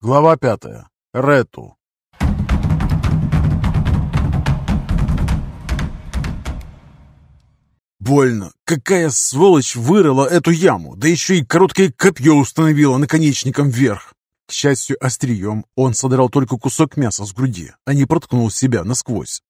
Глава пятая. Рету. Больно. Какая сволочь вырыла эту яму, да еще и короткое копье установила наконечником вверх. К счастью, острием он содрал только кусок мяса с груди, а не проткнул себя насквозь.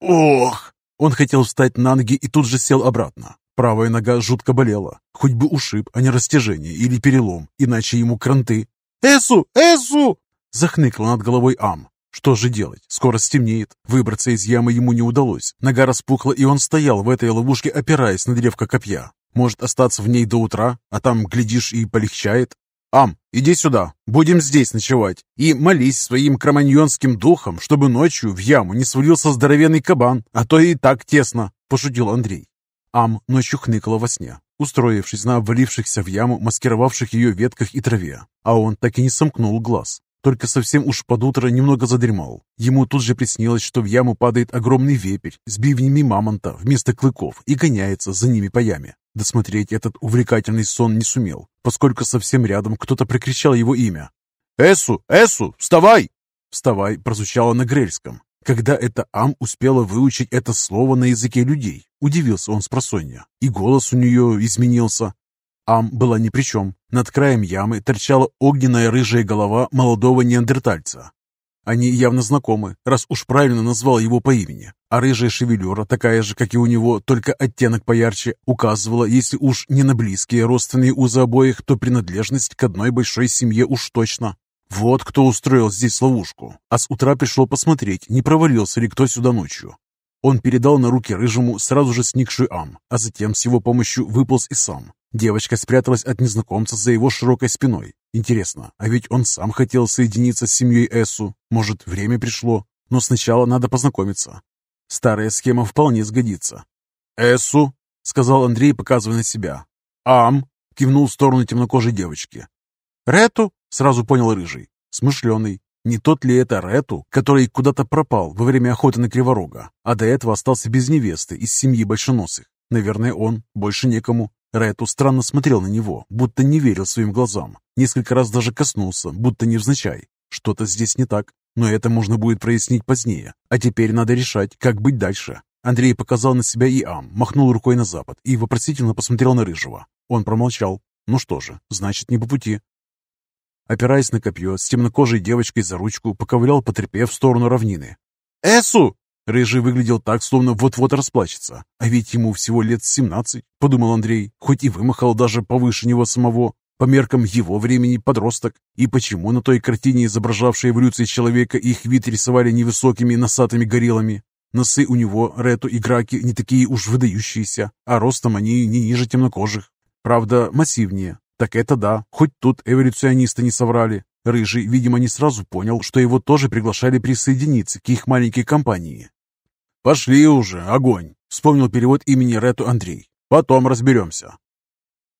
Ох! Он хотел встать на ноги и тут же сел обратно. Правая нога жутко болела. Хоть бы ушиб, а не растяжение или перелом, иначе ему кранты. «Эсу! Эсу!» Захныкал над головой Ам. Что же делать? Скоро стемнеет. Выбраться из ямы ему не удалось. Нога распухла, и он стоял в этой ловушке, опираясь на древко копья. Может остаться в ней до утра, а там, глядишь, и полегчает. «Ам, иди сюда, будем здесь ночевать. И молись своим кроманьонским духом, чтобы ночью в яму не свалился здоровенный кабан, а то и так тесно», – пошутил Андрей. Ам ночью хныкала во сне, устроившись на обвалившихся в яму, маскировавших ее ветках и траве, а он так и не сомкнул глаз. Только совсем уж под утро немного задремал. Ему тут же приснилось, что в яму падает огромный вепрь с бивнями мамонта вместо клыков и гоняется за ними по яме. Досмотреть этот увлекательный сон не сумел, поскольку совсем рядом кто-то прокричал его имя. «Эсу! Эсу! Вставай!» «Вставай» прозвучало на грельском. Когда это Ам успела выучить это слово на языке людей, удивился он с просонья, и голос у нее изменился. Ам была ни при чем. Над краем ямы торчала огненная рыжая голова молодого неандертальца. Они явно знакомы, раз уж правильно назвал его по имени. А рыжая шевелюра, такая же, как и у него, только оттенок поярче, указывала, если уж не на близкие родственные узы обоих, то принадлежность к одной большой семье уж точно. Вот кто устроил здесь ловушку. А с утра пришел посмотреть, не провалился ли кто сюда ночью. Он передал на руки рыжему сразу же сникшую Ам, а затем с его помощью выполз и сам. Девочка спряталась от незнакомца за его широкой спиной. Интересно, а ведь он сам хотел соединиться с семьей Эсу. Может, время пришло? Но сначала надо познакомиться. Старая схема вполне сгодится. «Эсу», — сказал Андрей, показывая на себя. «Ам», — кивнул в сторону темнокожей девочки. «Рету», — сразу понял Рыжий. Смышленый. Не тот ли это Рету, который куда-то пропал во время охоты на Криворога, а до этого остался без невесты из семьи Большеносых? Наверное, он. Больше некому. Рету странно смотрел на него, будто не верил своим глазам. Несколько раз даже коснулся, будто невзначай. Что-то здесь не так, но это можно будет прояснить позднее. А теперь надо решать, как быть дальше. Андрей показал на себя и Ам, махнул рукой на запад и вопросительно посмотрел на Рыжего. Он промолчал. Ну что же, значит, не по пути. Опираясь на копье, с темнокожей девочкой за ручку, поковылял по трепе в сторону равнины. «Эсу!» Рыжий выглядел так, словно вот-вот расплачется. А ведь ему всего лет семнадцать, подумал Андрей, хоть и вымахал даже повыше него самого. По меркам его времени подросток. И почему на той картине, изображавшей эволюцию человека, их вид рисовали невысокими носатыми гориллами? Носы у него, Рету и Граки, не такие уж выдающиеся, а ростом они не ниже темнокожих. Правда, массивнее. Так это да, хоть тут эволюционисты не соврали. Рыжий, видимо, не сразу понял, что его тоже приглашали присоединиться к их маленькой компании. «Пошли уже, огонь!» — вспомнил перевод имени Рету Андрей. «Потом разберемся».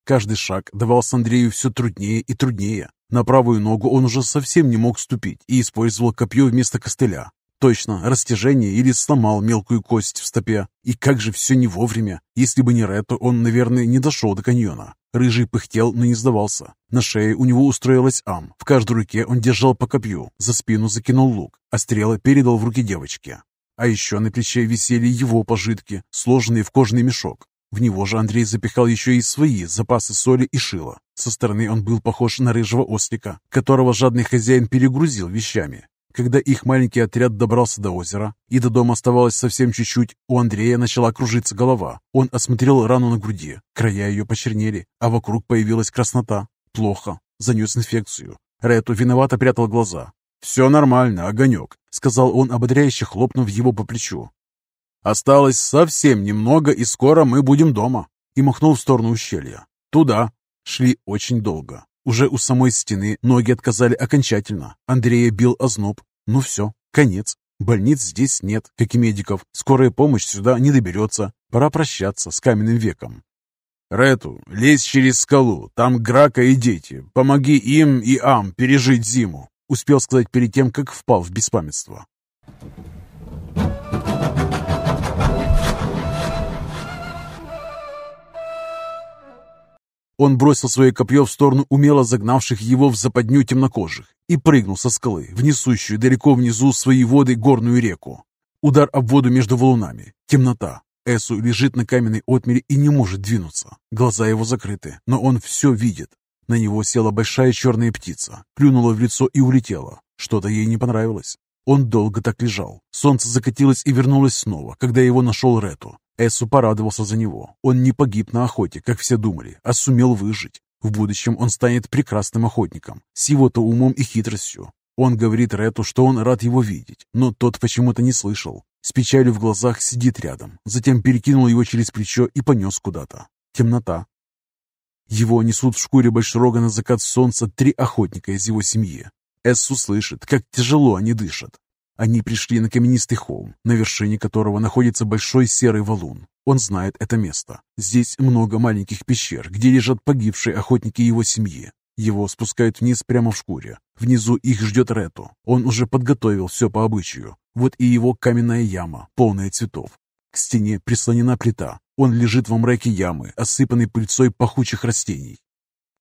Каждый шаг давался Андрею все труднее и труднее. На правую ногу он уже совсем не мог ступить и использовал копье вместо костыля. Точно, растяжение или сломал мелкую кость в стопе. И как же все не вовремя. Если бы не Рету, он, наверное, не дошел до каньона. Рыжий пыхтел, но не сдавался. На шее у него устроилась ам. В каждой руке он держал по копью, за спину закинул лук, а стрелы передал в руки девочке. А еще на плече висели его пожитки, сложенные в кожаный мешок. В него же Андрей запихал еще и свои запасы соли и шила. Со стороны он был похож на рыжего ослика, которого жадный хозяин перегрузил вещами. Когда их маленький отряд добрался до озера, и до дома оставалось совсем чуть-чуть, у Андрея начала кружиться голова. Он осмотрел рану на груди, края ее почернели, а вокруг появилась краснота. Плохо, занес инфекцию. Рету виновато прятал глаза. «Все нормально, огонек», — сказал он, ободряюще хлопнув его по плечу. «Осталось совсем немного, и скоро мы будем дома», и махнул в сторону ущелья. «Туда». Шли очень долго. Уже у самой стены ноги отказали окончательно. Андрея бил озноб. Ну все, конец. Больниц здесь нет, как и медиков. Скорая помощь сюда не доберется. Пора прощаться с каменным веком. «Рету, лезь через скалу, там Грака и дети. Помоги им и Ам пережить зиму. Успел сказать перед тем, как впал в беспамятство. Он бросил свое копье в сторону умело загнавших его в западню темнокожих и прыгнул со скалы в несущую далеко внизу свои воды горную реку. Удар об воду между валунами. Темнота. Эсу лежит на каменной отмере и не может двинуться. Глаза его закрыты, но он все видит. На него села большая черная птица, клюнула в лицо и улетела. Что-то ей не понравилось. Он долго так лежал. Солнце закатилось и вернулось снова, когда его нашел Рету. Эсу порадовался за него. Он не погиб на охоте, как все думали, а сумел выжить. В будущем он станет прекрасным охотником, с его-то умом и хитростью. Он говорит Рету, что он рад его видеть, но тот почему-то не слышал. С печалью в глазах сидит рядом, затем перекинул его через плечо и понес куда-то. Темнота. Его несут в шкуре большерога на закат солнца три охотника из его семьи. Эссу слышит, как тяжело они дышат. Они пришли на каменистый холм, на вершине которого находится большой серый валун. Он знает это место. Здесь много маленьких пещер, где лежат погибшие охотники его семьи. Его спускают вниз прямо в шкуре. Внизу их ждет Рету. Он уже подготовил все по обычаю. Вот и его каменная яма, полная цветов. К стене прислонена плита. Он лежит во мраке ямы, осыпанной пыльцой пахучих растений.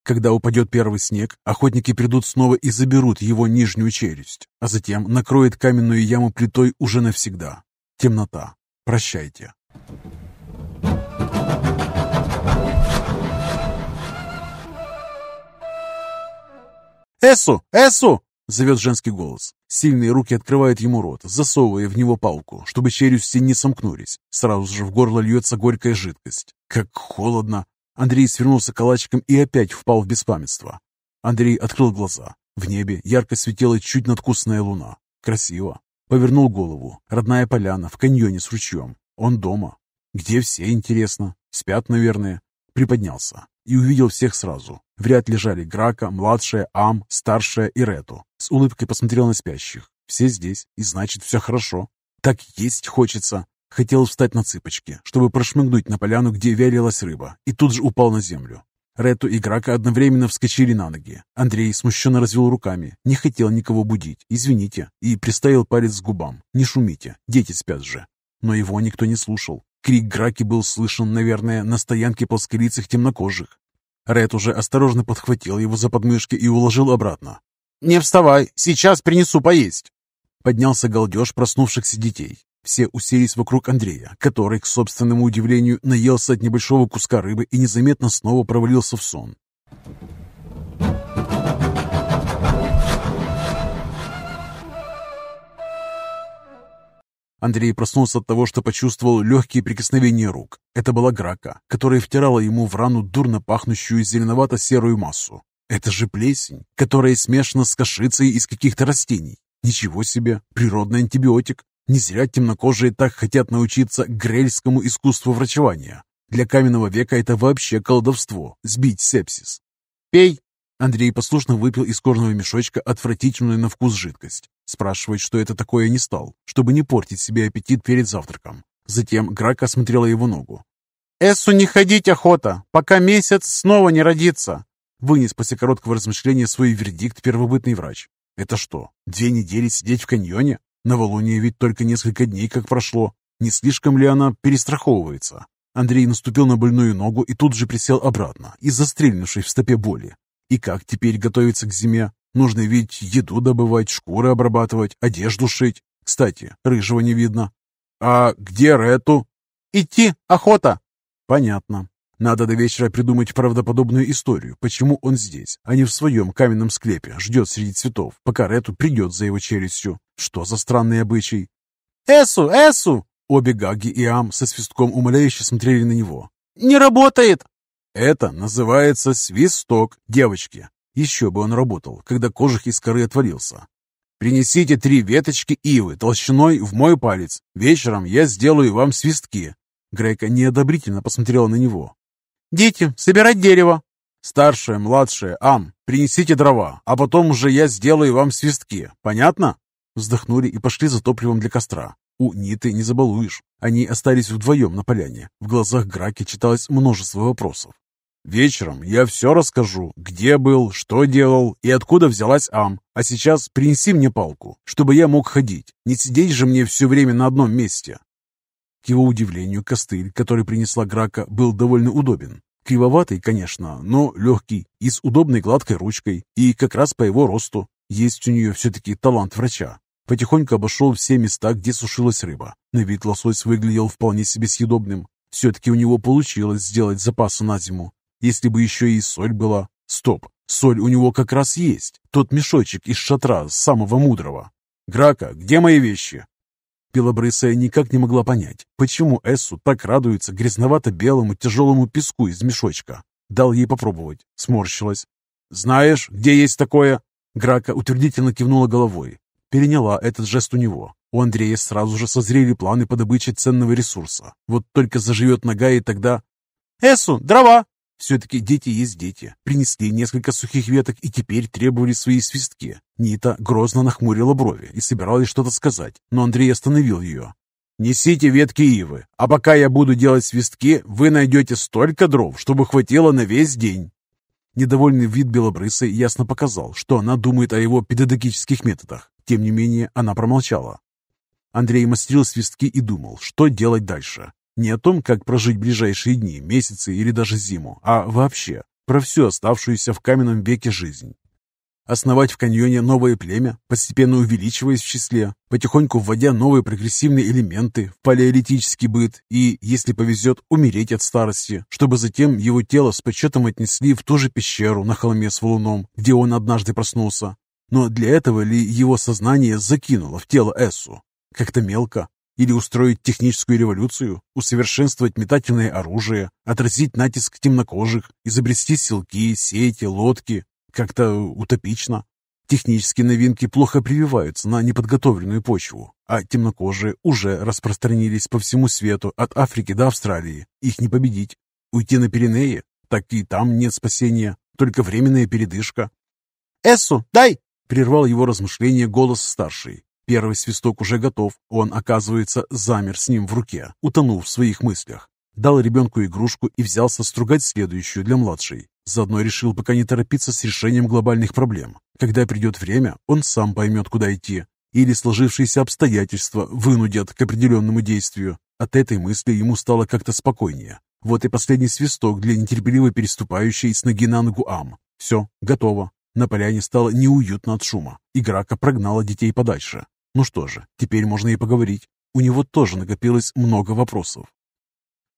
Когда упадет первый снег, охотники придут снова и заберут его нижнюю челюсть, а затем накроет каменную яму плитой уже навсегда. Темнота. Прощайте. «Эсу! Эсу!» — зовет женский голос. Сильные руки открывают ему рот, засовывая в него палку, чтобы челюсти не сомкнулись. Сразу же в горло льется горькая жидкость. Как холодно! Андрей свернулся калачиком и опять впал в беспамятство. Андрей открыл глаза. В небе ярко светила чуть надкусная луна. Красиво. Повернул голову. Родная поляна в каньоне с ручьем. Он дома. Где все, интересно? Спят, наверное. Приподнялся и увидел всех сразу. В ряд лежали Грака, младшая, Ам, старшая и Рету. С улыбкой посмотрел на спящих. Все здесь, и значит, все хорошо. Так есть хочется. Хотел встать на цыпочки, чтобы прошмыгнуть на поляну, где вялилась рыба, и тут же упал на землю. Рету и Грака одновременно вскочили на ноги. Андрей смущенно развел руками, не хотел никого будить, извините, и приставил палец к губам. Не шумите, дети спят же. Но его никто не слушал. Крик Граки был слышен, наверное, на стоянке плосколицых темнокожих. Ред уже осторожно подхватил его за подмышки и уложил обратно. «Не вставай, сейчас принесу поесть!» Поднялся галдеж проснувшихся детей. Все уселись вокруг Андрея, который, к собственному удивлению, наелся от небольшого куска рыбы и незаметно снова провалился в сон. Андрей проснулся от того, что почувствовал легкие прикосновения рук. Это была Грака, которая втирала ему в рану дурно пахнущую зеленовато-серую массу. Это же плесень, которая смешана с кашицей из каких-то растений. Ничего себе, природный антибиотик. Не зря темнокожие так хотят научиться грельскому искусству врачевания. Для каменного века это вообще колдовство – сбить сепсис. «Пей!» Андрей послушно выпил из кожаного мешочка отвратительную на вкус жидкость. Спрашивать, что это такое, не стал, чтобы не портить себе аппетит перед завтраком. Затем Грака осмотрела его ногу. «Эссу не ходить охота, пока месяц снова не родится!» Вынес после короткого размышления свой вердикт первобытный врач. «Это что, две недели сидеть в каньоне? Новолуние ведь только несколько дней как прошло. Не слишком ли она перестраховывается? Андрей наступил на больную ногу и тут же присел обратно, из-за стрельнувшей в стопе боли. И как теперь готовиться к зиме? Нужно ведь еду добывать, шкуры обрабатывать, одежду шить. Кстати, рыжего не видно. А где Рету? Идти, охота. Понятно. Надо до вечера придумать правдоподобную историю, почему он здесь, а не в своем каменном склепе, ждет среди цветов, пока Рету придет за его челюстью. Что за странный обычай? «Эсу! Эсу!» Обе Гаги и Ам со свистком умоляюще смотрели на него. «Не работает!» «Это называется свисток, девочки!» Еще бы он работал, когда кожух из коры отвалился. «Принесите три веточки ивы толщиной в мой палец. Вечером я сделаю вам свистки». Грейка неодобрительно посмотрела на него. «Дети, собирать дерево!» «Старшая, младшая, Ам, принесите дрова, а потом уже я сделаю вам свистки. Понятно?» Вздохнули и пошли за топливом для костра. У Ниты не забалуешь. Они остались вдвоем на поляне. В глазах Граки читалось множество вопросов. «Вечером я все расскажу, где был, что делал и откуда взялась Ам. А сейчас принеси мне палку, чтобы я мог ходить. Не сидеть же мне все время на одном месте». К его удивлению, костыль, который принесла Грака, был довольно удобен. Кривоватый, конечно, но легкий и с удобной гладкой ручкой, и как раз по его росту. Есть у нее все-таки талант врача. Потихоньку обошел все места, где сушилась рыба. На вид лосось выглядел вполне себе съедобным. Все-таки у него получилось сделать запасы на зиму. Если бы еще и соль была. Стоп, соль у него как раз есть. Тот мешочек из шатра самого мудрого. «Грака, где мои вещи?» Белобрысая никак не могла понять, почему Эссу так радуется грязновато-белому тяжелому песку из мешочка. Дал ей попробовать. Сморщилась. «Знаешь, где есть такое?» Грака утвердительно кивнула головой. Переняла этот жест у него. У Андрея сразу же созрели планы по добыче ценного ресурса. Вот только заживет нога, и тогда... «Эссу, дрова!» Все-таки дети есть дети. Принесли несколько сухих веток и теперь требовали свои свистки. Нита грозно нахмурила брови и собиралась что-то сказать, но Андрей остановил ее. «Несите ветки ивы, а пока я буду делать свистки, вы найдете столько дров, чтобы хватило на весь день». Недовольный вид белобрысой ясно показал, что она думает о его педагогических методах. Тем не менее, она промолчала. Андрей мастерил свистки и думал, что делать дальше. Не о том, как прожить ближайшие дни, месяцы или даже зиму, а вообще про всю оставшуюся в каменном веке жизнь. Основать в каньоне новое племя, постепенно увеличиваясь в числе, потихоньку вводя новые прогрессивные элементы в палеолитический быт и, если повезет, умереть от старости, чтобы затем его тело с почетом отнесли в ту же пещеру на холме с валуном, где он однажды проснулся. Но для этого ли его сознание закинуло в тело Эссу? Как-то мелко, или устроить техническую революцию, усовершенствовать метательное оружие, отразить натиск темнокожих, изобрести силки, сети, лодки. Как-то утопично. Технические новинки плохо прививаются на неподготовленную почву, а темнокожие уже распространились по всему свету, от Африки до Австралии. Их не победить. Уйти на Пиренеи? Так и там нет спасения, только временная передышка. «Эссу, дай!» — прервал его размышления голос старший. Первый свисток уже готов, он, оказывается, замер с ним в руке, утонув в своих мыслях. Дал ребенку игрушку и взялся стругать следующую для младшей. Заодно решил пока не торопиться с решением глобальных проблем. Когда придет время, он сам поймет, куда идти. Или сложившиеся обстоятельства вынудят к определенному действию. От этой мысли ему стало как-то спокойнее. Вот и последний свисток для нетерпеливо переступающей с ноги на ногу Ам. Все, готово. На поляне стало неуютно от шума. Играка прогнала детей подальше. Ну что же, теперь можно и поговорить. У него тоже накопилось много вопросов.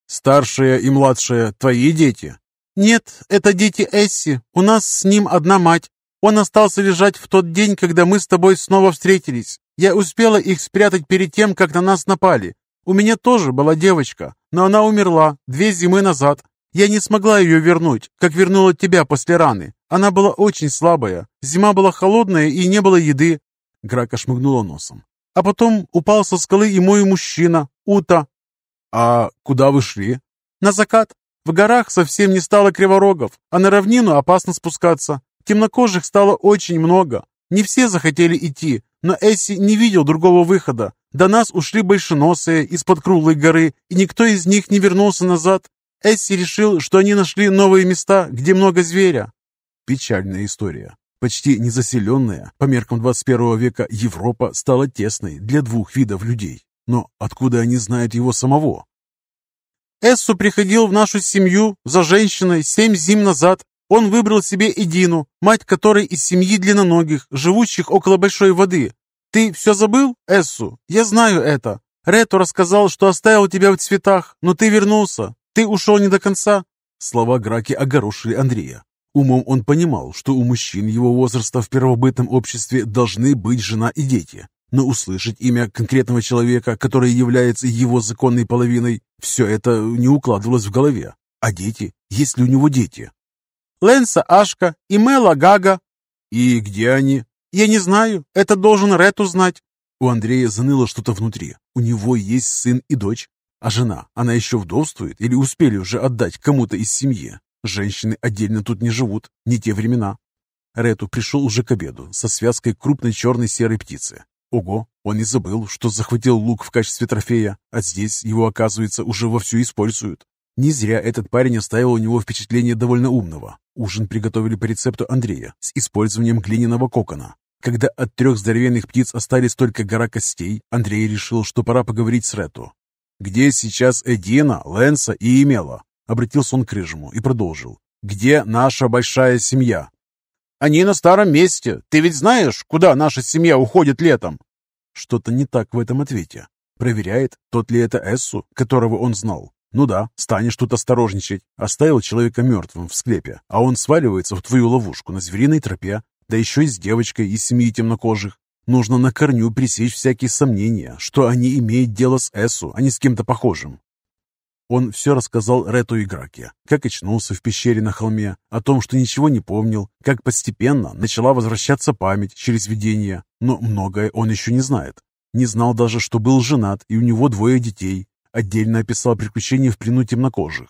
«Старшая и младшая твои дети?» «Нет, это дети Эсси. У нас с ним одна мать. Он остался лежать в тот день, когда мы с тобой снова встретились. Я успела их спрятать перед тем, как на нас напали. У меня тоже была девочка, но она умерла две зимы назад. Я не смогла ее вернуть, как вернула тебя после раны. Она была очень слабая. Зима была холодная и не было еды. Грака шмыгнула носом. А потом упал со скалы и мой мужчина, Ута. А куда вы шли? На закат. В горах совсем не стало криворогов, а на равнину опасно спускаться. Темнокожих стало очень много. Не все захотели идти, но Эсси не видел другого выхода. До нас ушли большеносые из-под круглой горы, и никто из них не вернулся назад. Эсси решил, что они нашли новые места, где много зверя. Печальная история. Почти незаселенная, по меркам 21 века, Европа стала тесной для двух видов людей. Но откуда они знают его самого? Эссу приходил в нашу семью за женщиной семь зим назад. Он выбрал себе Эдину, мать которой из семьи длинноногих, живущих около большой воды. Ты все забыл, Эссу? Я знаю это. Рету рассказал, что оставил тебя в цветах, но ты вернулся. Ты ушел не до конца. Слова Граки огорошили Андрея. Умом он понимал, что у мужчин его возраста в первобытном обществе должны быть жена и дети. Но услышать имя конкретного человека, который является его законной половиной, все это не укладывалось в голове. А дети? Есть ли у него дети? Лэнса Ашка и Мэла Гага. И где они? Я не знаю. Это должен Ред узнать. У Андрея заныло что-то внутри. У него есть сын и дочь. А жена, она еще вдовствует или успели уже отдать кому-то из семьи? Женщины отдельно тут не живут, не те времена. Рету пришел уже к обеду со связкой крупной черной серой птицы. Ого, он и забыл, что захватил лук в качестве трофея, а здесь его, оказывается, уже вовсю используют. Не зря этот парень оставил у него впечатление довольно умного. Ужин приготовили по рецепту Андрея с использованием глиняного кокона. Когда от трех здоровенных птиц остались только гора костей, Андрей решил, что пора поговорить с Рету. «Где сейчас Эдина, Лэнса и Емела?» Обратился он к Рыжему и продолжил. «Где наша большая семья?» «Они на старом месте. Ты ведь знаешь, куда наша семья уходит летом?» Что-то не так в этом ответе. Проверяет, тот ли это Эссу, которого он знал. Ну да, станешь тут осторожничать. Оставил человека мертвым в склепе, а он сваливается в твою ловушку на звериной тропе, да еще и с девочкой из семьи темнокожих. Нужно на корню пресечь всякие сомнения, что они имеют дело с Эссу, а не с кем-то похожим. Он все рассказал Рету и Граке, как очнулся в пещере на холме, о том, что ничего не помнил, как постепенно начала возвращаться память через видение, но многое он еще не знает. Не знал даже, что был женат и у него двое детей. Отдельно описал приключения в плену темнокожих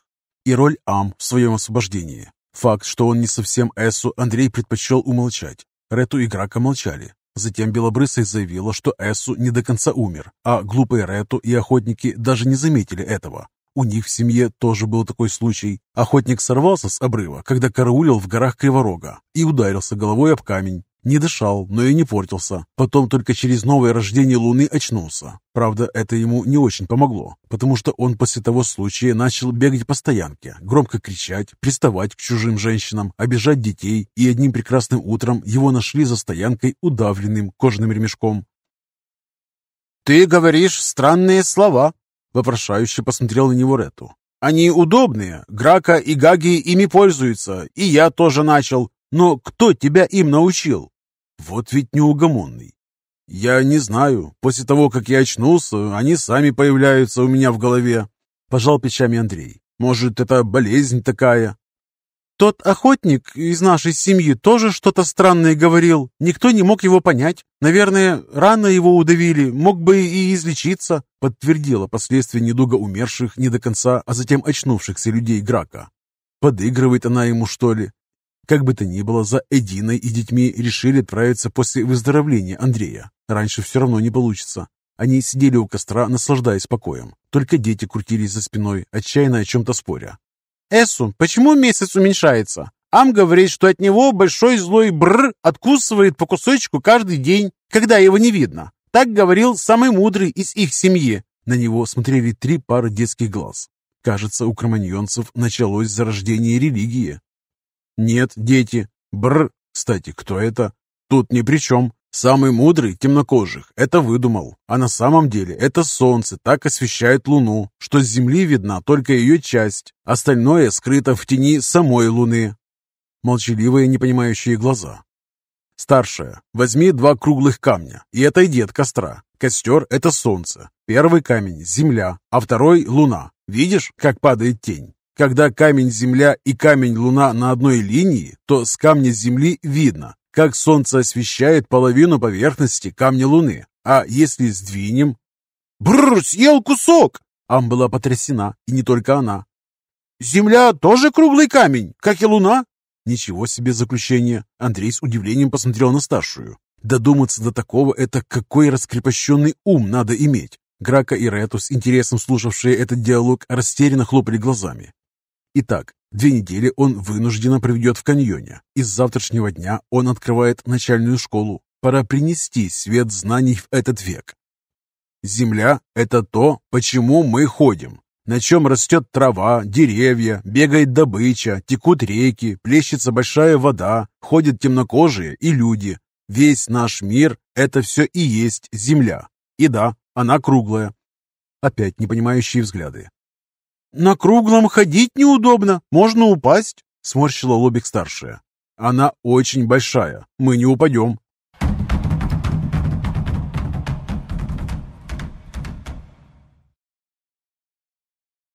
и роль Ам в своем освобождении. Факт, что он не совсем Эссу, Андрей предпочел умолчать. Рету и Грака молчали. Затем Белобрысая заявила, что Эссу не до конца умер, а глупые Рету и охотники даже не заметили этого. У них в семье тоже был такой случай. Охотник сорвался с обрыва, когда караулил в горах Криворога и ударился головой об камень. Не дышал, но и не портился. Потом только через новое рождение Луны очнулся. Правда, это ему не очень помогло, потому что он после того случая начал бегать по стоянке, громко кричать, приставать к чужим женщинам, обижать детей, и одним прекрасным утром его нашли за стоянкой удавленным кожаным ремешком. «Ты говоришь странные слова», Вопрошающе посмотрел на него Рету. «Они удобные. Грака и Гаги ими пользуются. И я тоже начал. Но кто тебя им научил?» «Вот ведь неугомонный. Я не знаю. После того, как я очнулся, они сами появляются у меня в голове». Пожал плечами Андрей. «Может, это болезнь такая?» Тот охотник из нашей семьи тоже что-то странное говорил. Никто не мог его понять. Наверное, рано его удавили, мог бы и излечиться, подтвердила последствия недуга умерших не до конца, а затем очнувшихся людей Грака. Подыгрывает она ему, что ли? Как бы то ни было, за Эдиной и детьми решили отправиться после выздоровления Андрея. Раньше все равно не получится. Они сидели у костра, наслаждаясь покоем. Только дети крутились за спиной, отчаянно о чем-то споря. «Эссу, почему месяц уменьшается? Ам говорит, что от него большой злой бр откусывает по кусочку каждый день, когда его не видно. Так говорил самый мудрый из их семьи». На него смотрели три пары детских глаз. Кажется, у кроманьонцев началось зарождение религии. «Нет, дети. Бр. Кстати, кто это? Тут ни при чем. Самый мудрый темнокожих это выдумал, а на самом деле это солнце так освещает луну, что с земли видна только ее часть, остальное скрыто в тени самой луны. Молчаливые непонимающие глаза. Старшая, возьми два круглых камня и отойди от костра. Костер – это солнце. Первый камень – земля, а второй – луна. Видишь, как падает тень? Когда камень Земля и камень Луна на одной линии, то с камня Земли видно, как солнце освещает половину поверхности камня Луны. А если сдвинем... Бррр, съел кусок! Ам была потрясена, и не только она. Земля тоже круглый камень, как и Луна? Ничего себе заключение. Андрей с удивлением посмотрел на старшую. Додуматься до такого – это какой раскрепощенный ум надо иметь. Грака и Рету, с интересом слушавшие этот диалог, растерянно хлопали глазами. Итак, Две недели он вынужденно проведет в каньоне, и с завтрашнего дня он открывает начальную школу. Пора принести свет знаний в этот век. Земля – это то, почему мы ходим, на чем растет трава, деревья, бегает добыча, текут реки, плещется большая вода, ходят темнокожие и люди. Весь наш мир – это все и есть земля. И да, она круглая. Опять непонимающие взгляды. «На круглом ходить неудобно, можно упасть», — сморщила лобик старшая. «Она очень большая, мы не упадем»,